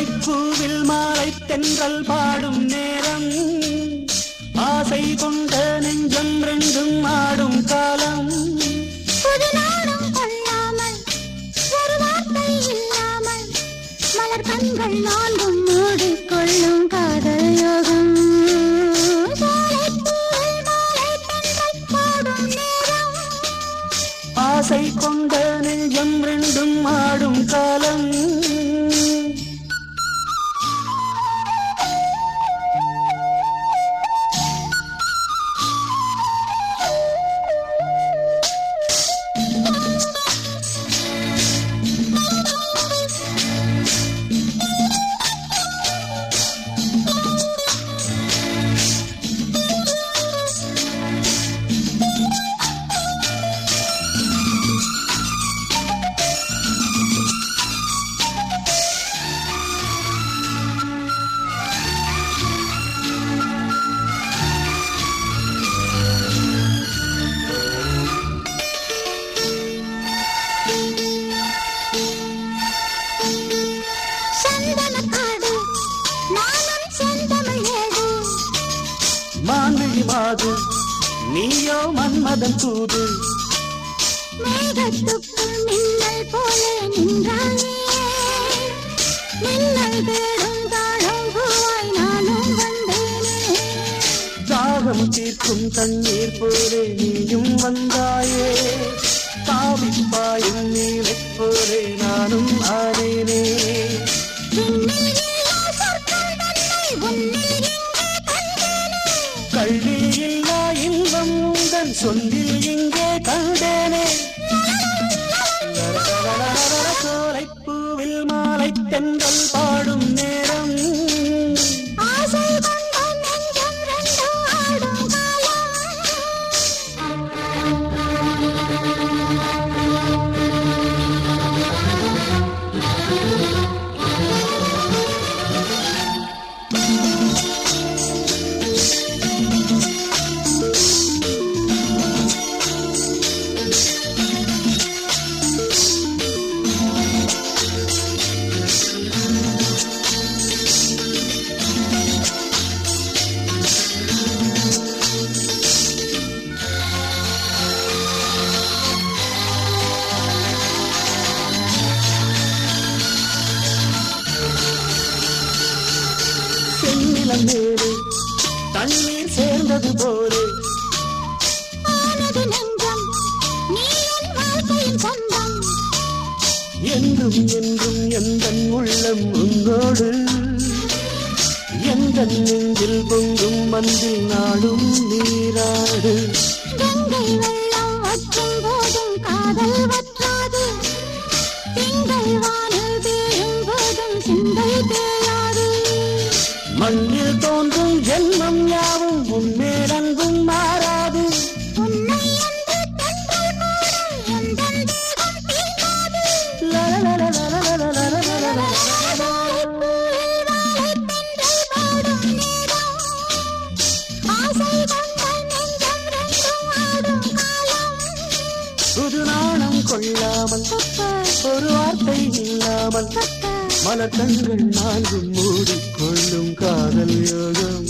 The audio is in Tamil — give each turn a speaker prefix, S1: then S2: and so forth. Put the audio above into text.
S1: முல்லைப்பூவில் மாலை தென்றல் பாடும் நேரம். ஆசை கொண்ட நெஞ்சம் ரெண்டும் ஆடும் காலம்.
S2: கண்கள் நான்கும் மூடிக்கொள்ளும் காதல் யோகம்.
S1: ஆசை கொண்ட மன்மதன் தூது.
S2: மேகத்துக்குள் மின்னல் போல நின்றாயே. மின்னல் தேடும் தாழம் பூவாய் நானும் வந்தேனே.
S1: தாகம் தீர்க்கும் தண்ணீர் போலே நீயும் வந்தாயே. தாவிப்பாயும் நீலைப் போலே நானும் ஆனேனே.
S2: விண்ணில்
S1: உந்தன் சொல்லில் இங்கே கண்டேனே சோலைப்பூவில் மாலை தென்றல் மேலே தண்ணீர் சேர்ந்தது போலே. என்றும் என்றும் எந்த உள்ளம் உன்னோடு. எந்த நெஞ்சில் பொங்கும் மந்தில் நாடும் நீராடு. கொள்ளாமல் ஒரு வார்த்தை இல்லாமல் மலக்கண்கள் நான்கு மூடிக்கொள்ளும் காதல் யோகம்.